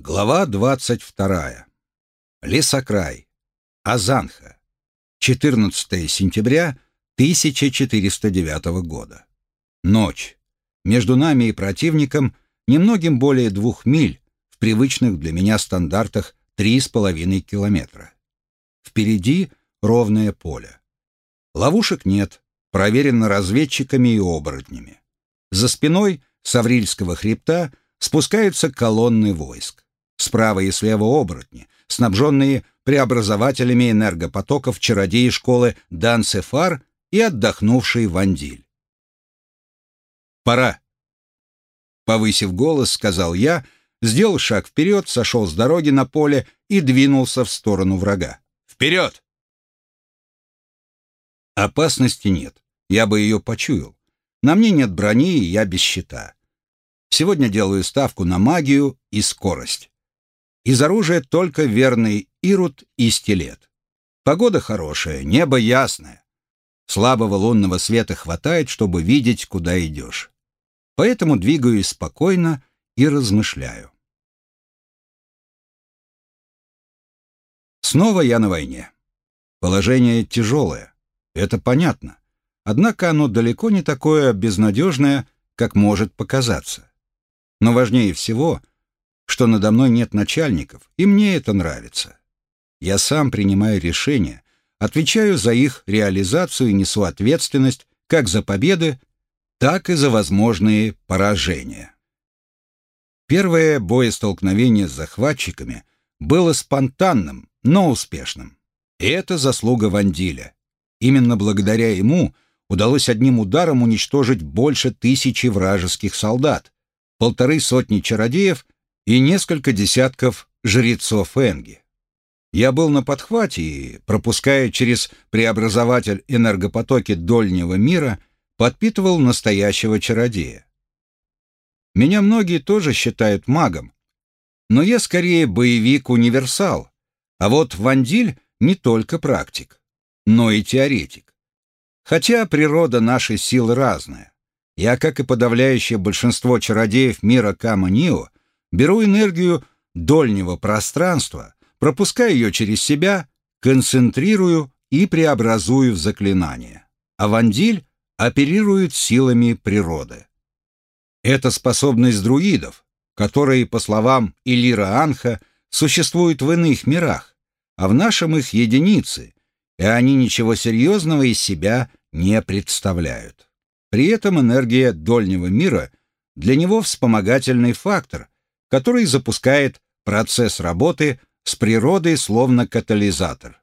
Глава 22. Лесокрай. Азанха. 14 сентября 1409 года. Ночь. Между нами и противником немногим более двух миль, в привычных для меня стандартах три с половиной километра. Впереди ровное поле. Ловушек нет, проверено разведчиками и оборотнями. За спиной с Аврильского хребта спускаются колонны войск. Справа и слева оборотни, снабженные преобразователями энергопотоков чародеи школы Дансефар и отдохнувший Вандиль. «Пора!» Повысив голос, сказал я, сделал шаг вперед, сошел с дороги на поле и двинулся в сторону врага. «Вперед!» Опасности нет, я бы ее почуял. На мне нет брони, и я без щита. Сегодня делаю ставку на магию и скорость. Из оружия только верный ирут и стилет. Погода хорошая, небо ясное. Слабого лунного света хватает, чтобы видеть, куда идешь. Поэтому двигаюсь спокойно и размышляю. Снова я на войне. Положение тяжелое, это понятно. Однако оно далеко не такое безнадежное, как может показаться. Но важнее всего — что надо мной нет начальников, и мне это нравится. Я сам принимаю решения, отвечаю за их реализацию и несу ответственность как за победы, так и за возможные поражения. Первое боестолкновение с захватчиками было спонтанным, но успешным. И это заслуга Вандиля. Именно благодаря ему удалось одним ударом уничтожить больше тысячи вражеских солдат, полторы сотни чародеев — и несколько десятков жрецов Энги. Я был на подхвате и, пропуская через преобразователь энергопотоки дольнего мира, подпитывал настоящего чародея. Меня многие тоже считают магом, но я скорее боевик-универсал, а вот Вандиль не только практик, но и теоретик. Хотя природа нашей силы разная. Я, как и подавляющее большинство чародеев мира Кама-Нио, беру энергию дольнего пространства, пропускаю ее через себя, концентрирую и преобразую в заклинание. А Вандиль оперирует силами природы. Это способность друидов, которые, по словам Илира Анха, существуют в иных мирах, а в нашем их единицы, и они ничего серьезного из себя не представляют. При этом энергия дольнего мира для него вспомогательный фактор, который запускает процесс работы с природой словно катализатор.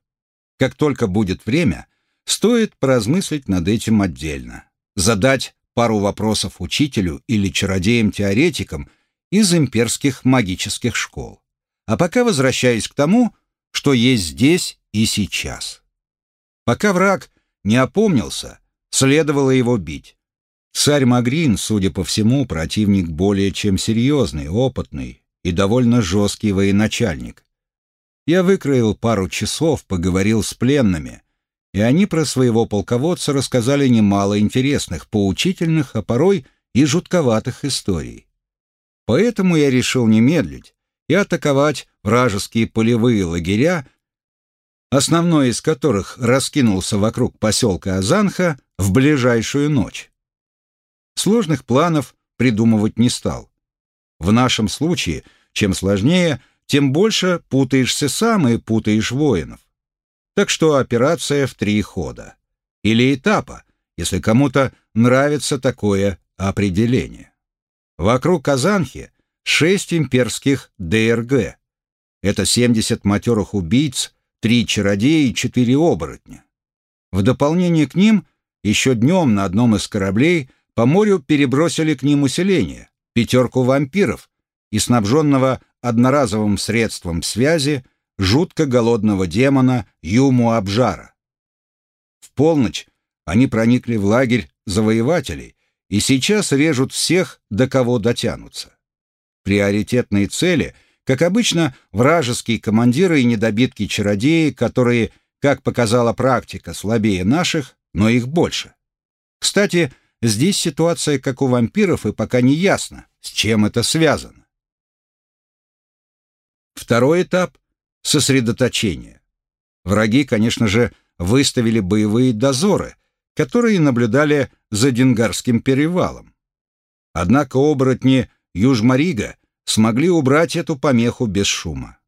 Как только будет время, стоит поразмыслить над этим отдельно, задать пару вопросов учителю или чародеям-теоретикам из имперских магических школ. А пока возвращаюсь к тому, что есть здесь и сейчас. Пока враг не опомнился, следовало его бить. Царь Магрин, судя по всему, противник более чем серьезный, опытный и довольно жесткий военачальник. Я выкроил пару часов, поговорил с пленными, и они про своего полководца рассказали немало интересных, поучительных, а порой и жутковатых историй. Поэтому я решил не медлить и атаковать вражеские полевые лагеря, основной из которых раскинулся вокруг поселка Азанха в ближайшую ночь. Сложных планов придумывать не стал. В нашем случае, чем сложнее, тем больше путаешься сам и путаешь воинов. Так что операция в три хода. Или этапа, если кому-то нравится такое определение. Вокруг Казанхи шесть имперских ДРГ. Это 70 матерых убийц, три чародея и четыре оборотня. В дополнение к ним еще днем на одном из кораблей по морю перебросили к ним усиление, пятерку вампиров и снабженного одноразовым средством связи жутко голодного демона Юму Абжара. В полночь они проникли в лагерь завоевателей и сейчас режут всех, до кого дотянутся. Приоритетные цели, как обычно, вражеские командиры и недобитки чародеи, которые, как показала практика, слабее наших, но их больше. Кстати, Здесь ситуация как у вампиров, и пока не ясно, с чем это связано. Второй этап — сосредоточение. Враги, конечно же, выставили боевые дозоры, которые наблюдали за Дингарским перевалом. Однако оборотни Южмарига смогли убрать эту помеху без шума.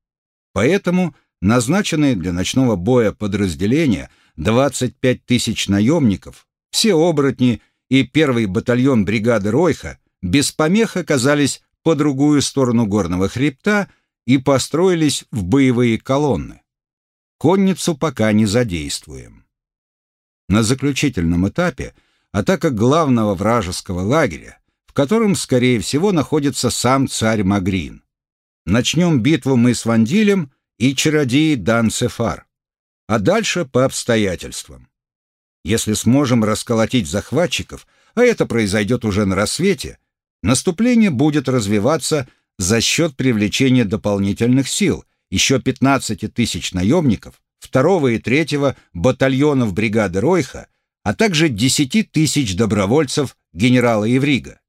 Поэтому назначенные для ночного боя подразделения 25 тысяч наемников, все оборотни и первый батальон бригады Ройха без помех оказались по другую сторону горного хребта и построились в боевые колонны. Конницу пока не задействуем. На заключительном этапе атака главного вражеского лагеря, в котором, скорее всего, находится сам царь Магрин. Начнем битву мы с Вандилем и чародеи Данцефар, а дальше по обстоятельствам. Если сможем расколотить захватчиков, а это произойдет уже на рассвете, наступление будет развиваться за счет привлечения дополнительных сил – еще 15 тысяч наемников, второго и третьего батальонов бригады Ройха, а также 10 тысяч добровольцев генерала Еврига.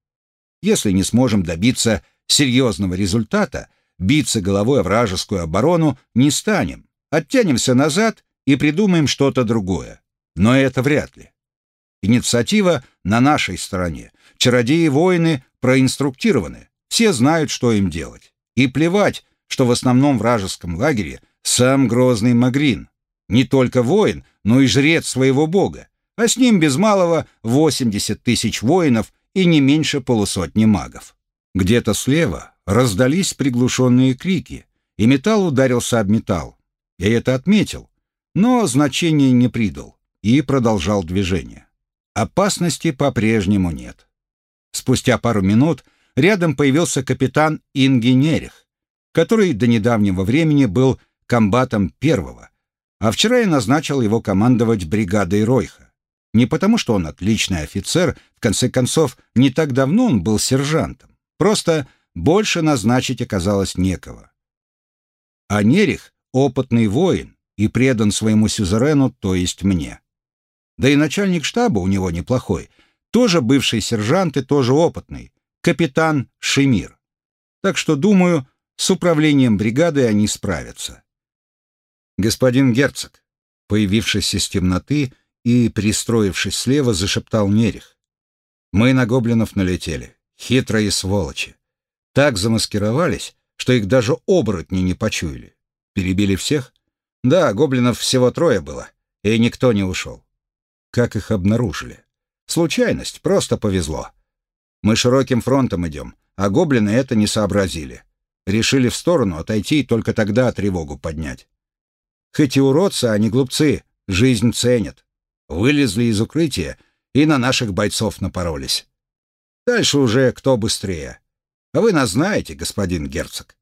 Если не сможем добиться серьезного результата, биться головой о вражескую оборону не станем, оттянемся назад и придумаем что-то другое. Но это вряд ли. Инициатива на нашей стороне. Чародеи-воины проинструктированы, все знают, что им делать. И плевать, что в основном вражеском лагере сам грозный Магрин, не только воин, но и жрец своего бога, а с ним без малого 80 тысяч воинов и не меньше полусотни магов. Где-то слева раздались приглушенные крики, и металл ударился об металл. Я это отметил, но значения не придал и продолжал движение. Опасности по-прежнему нет. Спустя пару минут рядом появился капитан Ингенерих, который до недавнего времени был комбатом первого, а вчера я назначил его командовать бригадой Ройха. Не потому, что он отличный офицер, в конце концов, не так давно он был сержантом. Просто больше назначить оказалось некого. А Нерих — опытный воин и предан своему сюзерену, то есть мне. Да и начальник штаба у него неплохой, тоже бывший сержант и тоже опытный, капитан Шемир. Так что, думаю, с управлением бригады они справятся. Господин герцог, появившись из темноты и пристроившись слева, зашептал Нерих. Мы на гоблинов налетели, хитрые сволочи. Так замаскировались, что их даже оборотни не почуяли. Перебили всех? Да, гоблинов всего трое было, и никто не ушел. Как их обнаружили? Случайность, просто повезло. Мы широким фронтом идем, а гоблины это не сообразили. Решили в сторону отойти и только тогда тревогу поднять. Хоть и уродцы, а не глупцы, жизнь ценят. Вылезли из укрытия и на наших бойцов напоролись. Дальше уже кто быстрее. А вы нас знаете, господин герцог.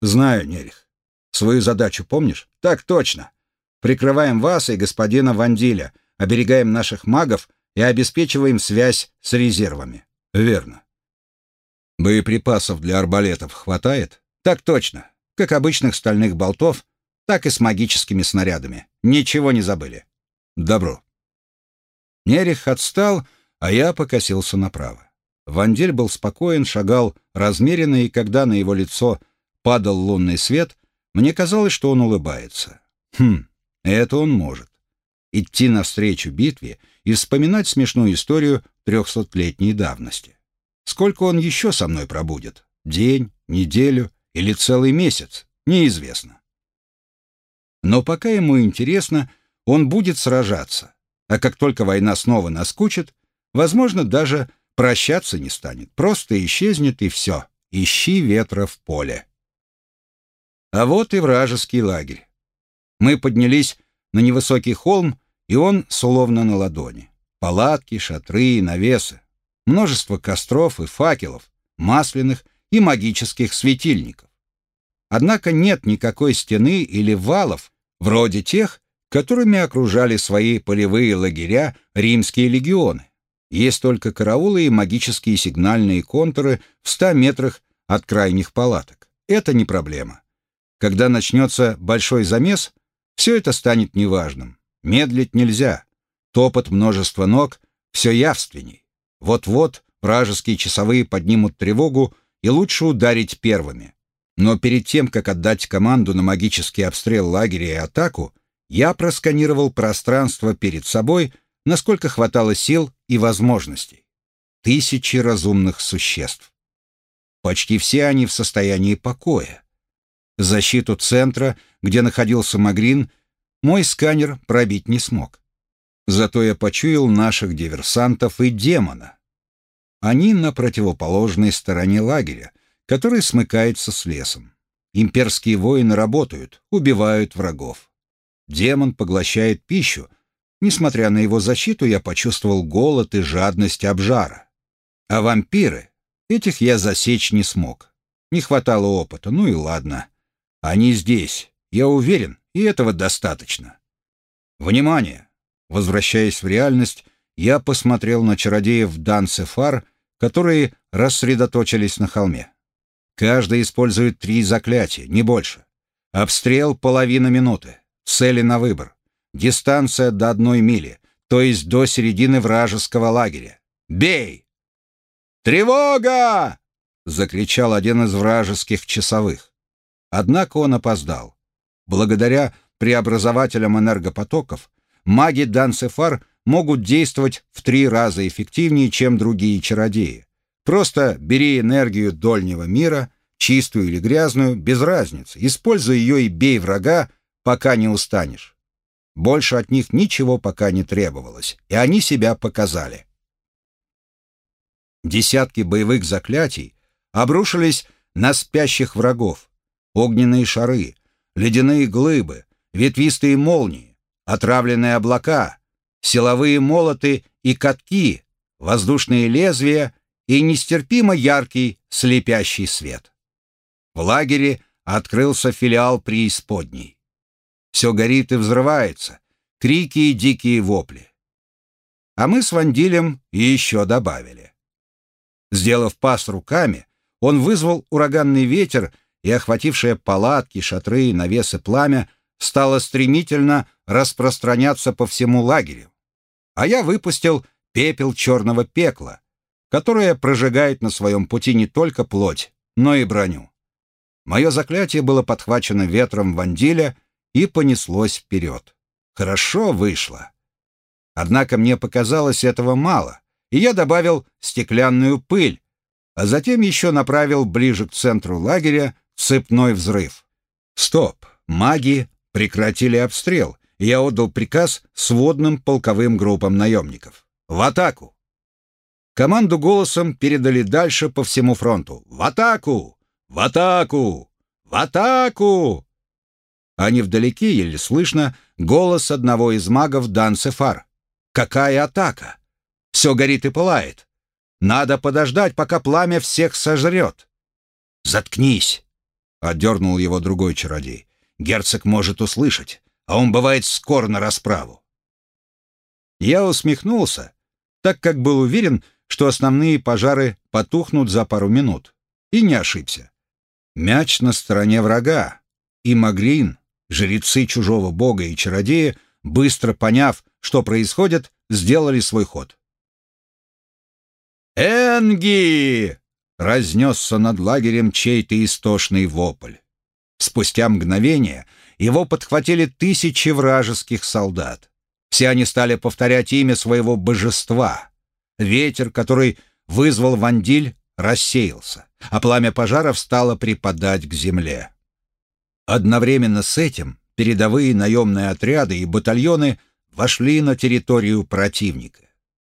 Знаю, Нерих. Свою задачу помнишь? Так точно. Прикрываем вас и господина Вандиля, оберегаем наших магов и обеспечиваем связь с резервами. Верно. Боеприпасов для арбалетов хватает? Так точно. Как обычных стальных болтов, так и с магическими снарядами. Ничего не забыли. Добро. Нерих отстал, а я покосился направо. Вандель был спокоен, шагал размеренно, и когда на его лицо падал лунный свет, мне казалось, что он улыбается. Хм, это он может. Идти навстречу битве и вспоминать смешную историю трехсотлетней давности. Сколько он еще со мной пробудет? День, неделю, или целый месяц, неизвестно. Но пока ему интересно, он будет сражаться, а как только война снова наскучит, возможно, даже прощаться не станет, просто исчезнет и все, ищи ветра в поле. А вот и вражеский лагерь. Мы поднялись на невысокий холм, и он словно на ладони. Палатки, шатры и навесы, множество костров и факелов, масляных и магических светильников. Однако нет никакой стены или валов, вроде тех, которыми окружали свои полевые лагеря римские легионы. Есть только караулы и магические сигнальные контуры в ста метрах от крайних палаток. Это не проблема. Когда начнется большой замес, все это станет неважным. Медлить нельзя. Топот множества ног все явственней. Вот-вот вражеские часовые поднимут тревогу, и лучше ударить первыми. Но перед тем, как отдать команду на магический обстрел лагеря и атаку, я просканировал пространство перед собой, насколько хватало сил и возможностей. Тысячи разумных существ. Почти все они в состоянии покоя. Защиту центра, где находился Магрин, мой сканер пробить не смог. Зато я почуял наших диверсантов и демона. Они на противоположной стороне лагеря, который смыкается с лесом. Имперские воины работают, убивают врагов. Демон поглощает пищу. Несмотря на его защиту, я почувствовал голод и жадность обжара. А вампиры, этих я засечь не смог. Не хватало опыта, ну и ладно. Они здесь, я уверен, и этого достаточно. Внимание! Возвращаясь в реальность, я посмотрел на чародеев Дан-Сефар, которые рассредоточились на холме. Каждый использует три заклятия, не больше. Обстрел половина минуты. Цели на выбор. Дистанция до одной мили, то есть до середины вражеского лагеря. Бей! «Тревога!» — закричал один из вражеских часовых. Однако он опоздал. Благодаря преобразователям энергопотоков маги Дансефар могут действовать в три раза эффективнее, чем другие чародеи. Просто бери энергию дольнего мира, чистую или грязную, без разницы, используй ее и бей врага, пока не устанешь. Больше от них ничего пока не требовалось, и они себя показали. Десятки боевых заклятий обрушились на спящих врагов. Огненные шары, ледяные глыбы, ветвистые молнии, отравленные облака, силовые молоты и катки, воздушные лезвия и нестерпимо яркий слепящий свет. В лагере открылся филиал преисподней. Все горит и взрывается, крики и дикие вопли. А мы с Вандилем еще добавили. Сделав пас руками, он вызвал ураганный ветер, и охватившее палатки, шатры, навесы пламя стало стремительно распространяться по всему лагерю. А я выпустил пепел черного пекла, которое прожигает на своем пути не только плоть, но и броню. Мое заклятие было подхвачено ветром вандиля и понеслось вперед. Хорошо вышло. Однако мне показалось этого мало, и я добавил стеклянную пыль, а затем еще направил ближе к центру лагеря цепной взрыв. Стоп, маги прекратили обстрел, я отдал приказ сводным полковым группам наемников. В атаку! Команду голосом передали дальше по всему фронту. В атаку! «В атаку! В атаку!» А невдалеке, еле слышно, голос одного из магов Дансефар. «Какая атака? Все горит и пылает. Надо подождать, пока пламя всех сожрет». «Заткнись!» — отдернул его другой чародей. «Герцог может услышать, а он бывает скоро на расправу». Я усмехнулся, так как был уверен, что основные пожары потухнут за пару минут. И не ошибся. Мяч на стороне врага, и Магрин, жрецы чужого бога и чародея, быстро поняв, что происходит, сделали свой ход. «Энги!» — разнесся над лагерем чей-то истошный вопль. Спустя мгновение его подхватили тысячи вражеских солдат. Все они стали повторять имя своего божества. Ветер, который вызвал Вандиль, рассеялся, а пламя пожаров стало припадать к земле. Одновременно с этим передовые наемные отряды и батальоны вошли на территорию противника.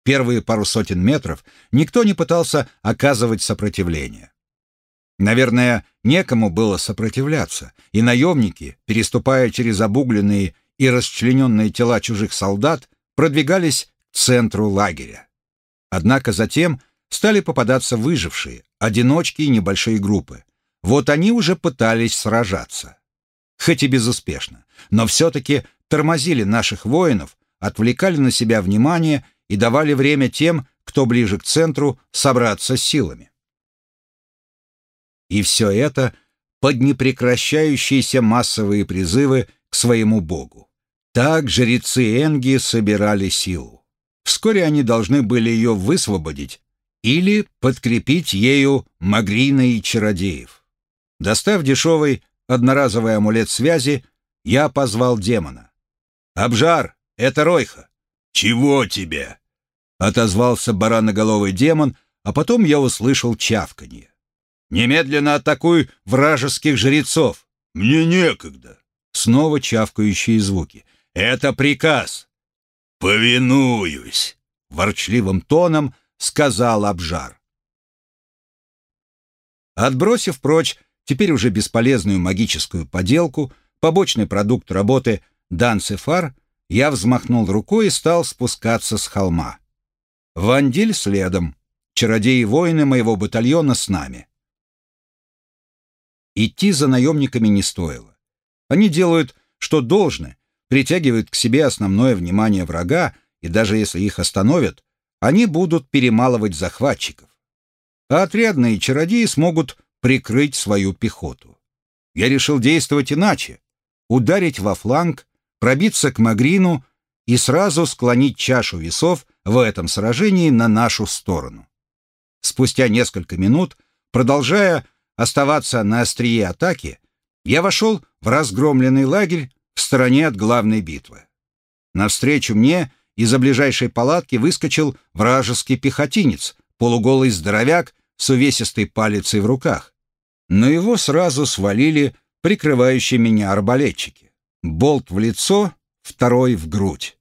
Первые пару сотен метров никто не пытался оказывать сопротивление. Наверное, некому было сопротивляться, и наемники, переступая через обугленные и расчлененные тела чужих солдат, продвигались к центру лагеря. Однако затем стали попадаться выжившие, одиночки и небольшие группы. Вот они уже пытались сражаться. Хоть и безуспешно, но все-таки тормозили наших воинов, отвлекали на себя внимание и давали время тем, кто ближе к центру, собраться силами. И все это под непрекращающиеся массовые призывы к своему богу. Так жрецы Энги собирали силу. Вскоре они должны были ее высвободить или подкрепить ею Магрина и чародеев. Достав дешевый одноразовый амулет связи, я позвал демона. «Обжар, это Ройха!» «Чего тебе?» — отозвался бараноголовый демон, а потом я услышал чавканье. «Немедленно атакуй вражеских жрецов!» «Мне некогда!» Снова чавкающие звуки. «Это приказ!» «Повинуюсь!» — ворчливым тоном сказал Обжар. Отбросив прочь теперь уже бесполезную магическую поделку, побочный продукт работы Данцефар, я взмахнул рукой и стал спускаться с холма. Вандиль следом, чародеи-воины моего батальона с нами. Идти за наемниками не стоило. Они делают, что должны, притягивают к себе основное внимание врага, и даже если их остановят, они будут перемалывать захватчиков. А отрядные чародеи смогут прикрыть свою пехоту. Я решил действовать иначе. Ударить во фланг, пробиться к Магрину и сразу склонить чашу весов в этом сражении на нашу сторону. Спустя несколько минут, продолжая оставаться на острие атаки, я вошел в разгромленный лагерь в стороне от главной битвы. Навстречу мне из-за ближайшей палатки выскочил вражеский пехотинец, полуголый здоровяк с увесистой палицей в руках но его сразу свалили прикрывающие меня арбалетчики. Болт в лицо, второй в грудь.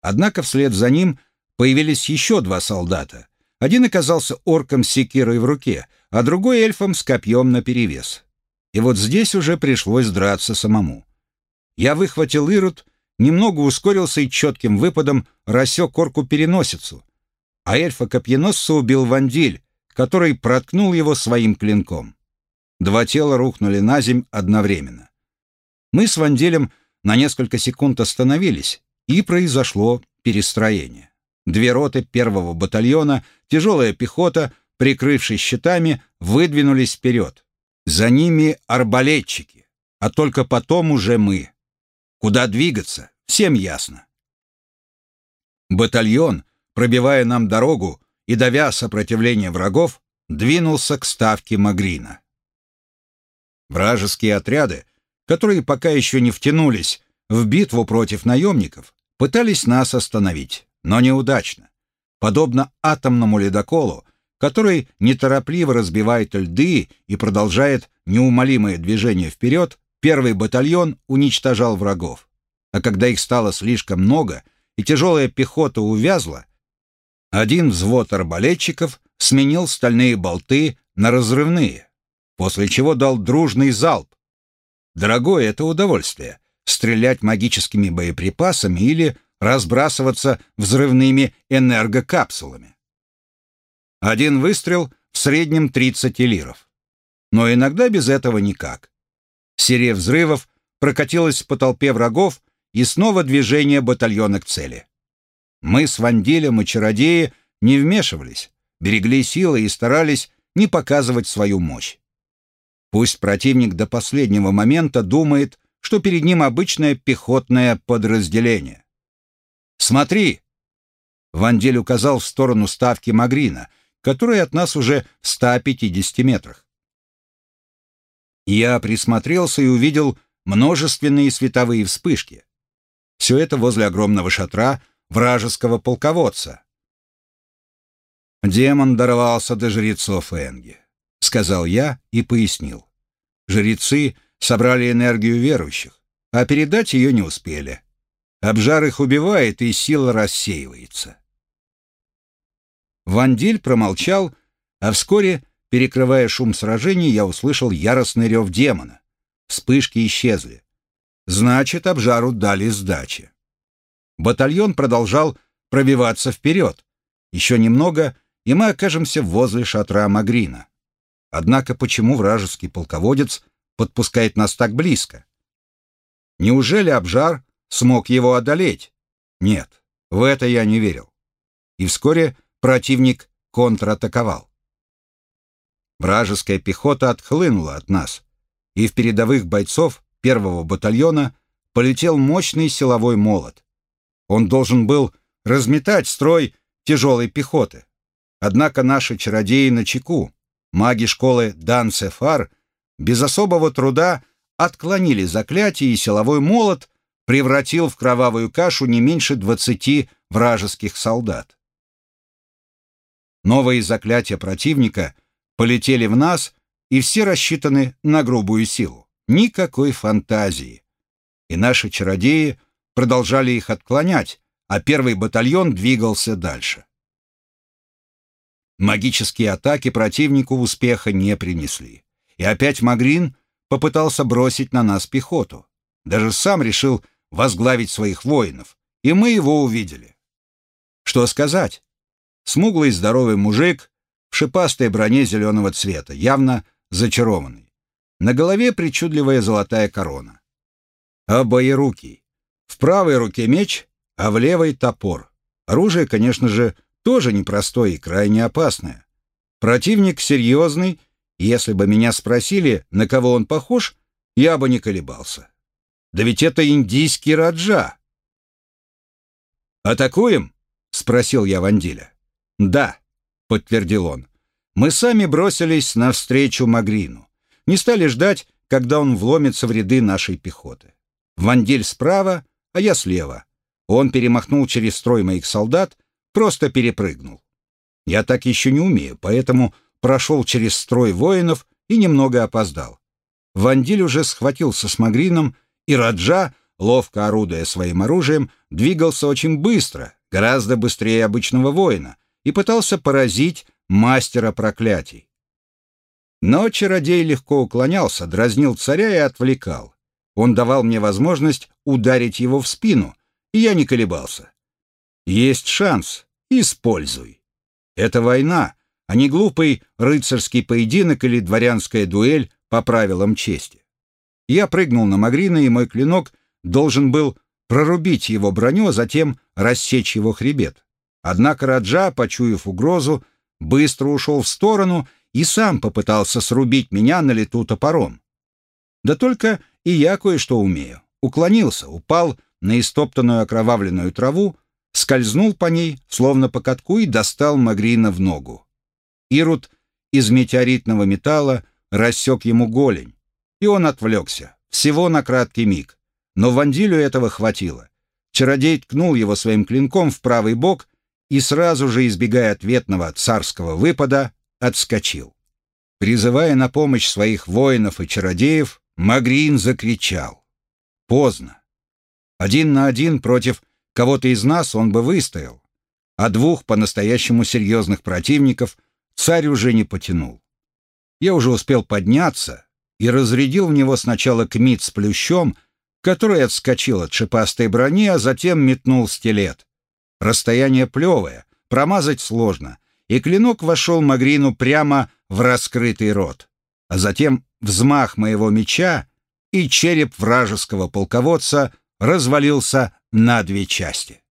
Однако вслед за ним появились еще два солдата. Один оказался орком с секирой в руке, а другой эльфом с копьем наперевес. И вот здесь уже пришлось драться самому. Я выхватил Ирут, немного ускорился и четким выпадом рассек орку переносицу, а эльфа-копьеносца убил Вандиль, который проткнул его своим клинком. Два тела рухнули на земь одновременно. Мы с Ванделем на несколько секунд остановились, и произошло перестроение. Две роты первого батальона, тяжелая пехота, прикрывшись щитами, выдвинулись вперед. За ними арбалетчики, а только потом уже мы. Куда двигаться, всем ясно. Батальон, пробивая нам дорогу и давя сопротивление врагов, двинулся к ставке Магрина. Вражеские отряды, которые пока еще не втянулись в битву против наемников, пытались нас остановить, но неудачно. Подобно атомному ледоколу, который неторопливо разбивает льды и продолжает неумолимое движение вперед, первый батальон уничтожал врагов. А когда их стало слишком много и тяжелая пехота увязла, один взвод арбалетчиков сменил стальные болты на разрывные, после чего дал дружный залп. Дорогое это удовольствие — стрелять магическими боеприпасами или разбрасываться взрывными энергокапсулами. Один выстрел в среднем 30 лиров. Но иногда без этого никак. Серия взрывов прокатилась по толпе врагов и снова движение батальона к цели. Мы с Вандилем и Чародеи не вмешивались, берегли силы и старались не показывать свою мощь. Пусть противник до последнего момента думает, что перед ним обычное пехотное подразделение. «Смотри!» Вандель указал в сторону ставки Магрина, которая от нас уже в 150 метрах. Я присмотрелся и увидел множественные световые вспышки. Все это возле огромного шатра вражеского полководца. Демон дорвался до жрецов Энги сказал я и пояснил. Жрецы собрали энергию верующих, а передать ее не успели. Обжар их убивает, и сила рассеивается. Вандиль промолчал, а вскоре, перекрывая шум сражений, я услышал яростный рев демона. Вспышки исчезли. Значит, обжару дали сдачи. Батальон продолжал пробиваться вперед. Еще немного, и мы окажемся возле шатра Магрина. Однако почему вражеский полководец подпускает нас так близко? Неужели Обжар смог его одолеть? Нет, в это я не верил. И вскоре противник контратаковал. Вражеская пехота отхлынула от нас, и в передовых бойцов первого батальона полетел мощный силовой молот. Он должен был разметать строй тяжелой пехоты. Однако наши чародеи на чеку, Маги школы Дан-Сефар без особого труда отклонили заклятие, и силовой молот превратил в кровавую кашу не меньше двадцати вражеских солдат. Новые заклятия противника полетели в нас, и все рассчитаны на грубую силу. Никакой фантазии. И наши чародеи продолжали их отклонять, а первый батальон двигался дальше. Магические атаки противнику успеха не принесли. И опять Магрин попытался бросить на нас пехоту. Даже сам решил возглавить своих воинов, и мы его увидели. Что сказать? Смуглый здоровый мужик в шипастой броне зеленого цвета, явно зачарованный. На голове причудливая золотая корона. Обоерукий. В правой руке меч, а в левой топор. Оружие, конечно же, тоже непростое и крайне опасное. Противник серьезный, если бы меня спросили, на кого он похож, я бы не колебался. Да ведь это индийский раджа. «Атакуем?» — спросил я Вандиля. «Да», — подтвердил он. Мы сами бросились навстречу Магрину. Не стали ждать, когда он вломится в ряды нашей пехоты. Вандиль справа, а я слева. Он перемахнул через строй моих солдат, просто перепрыгнул. Я так еще не умею, поэтому прошел через строй воинов и немного опоздал. Вандиль уже схватился с Магрином, и Раджа, ловко орудуя своим оружием, двигался очень быстро, гораздо быстрее обычного воина, и пытался поразить мастера проклятий. Но чародей легко уклонялся, дразнил царя и отвлекал. Он давал мне возможность ударить его в спину, и я не колебался. Есть шанс, Используй. Это война, а не глупый рыцарский поединок или дворянская дуэль по правилам чести. Я прыгнул на Магрина, и мой клинок должен был прорубить его броню, а затем рассечь его хребет. Однако Раджа, почуяв угрозу, быстро ушел в сторону и сам попытался срубить меня на лету топором. Да только и я кое-что умею. Уклонился, упал на истоптанную окровавленную траву, скользнул по ней, словно по катку, и достал Магрина в ногу. Ирут из метеоритного металла рассек ему голень, и он отвлекся, всего на краткий миг. Но Вандилю этого хватило. Чародей ткнул его своим клинком в правый бок и сразу же, избегая ответного царского выпада, отскочил. Призывая на помощь своих воинов и чародеев, Магрин закричал. Поздно. Один на один против Кого-то из нас он бы выстоял, а двух по-настоящему серьезных противников царь уже не потянул. Я уже успел подняться и разрядил в него сначала кмит с плющом, который отскочил от шипастой брони, а затем метнул стилет. Расстояние плевое, промазать сложно, и клинок вошел Магрину прямо в раскрытый рот. А затем взмах моего меча, и череп вражеского полководца развалился на две части.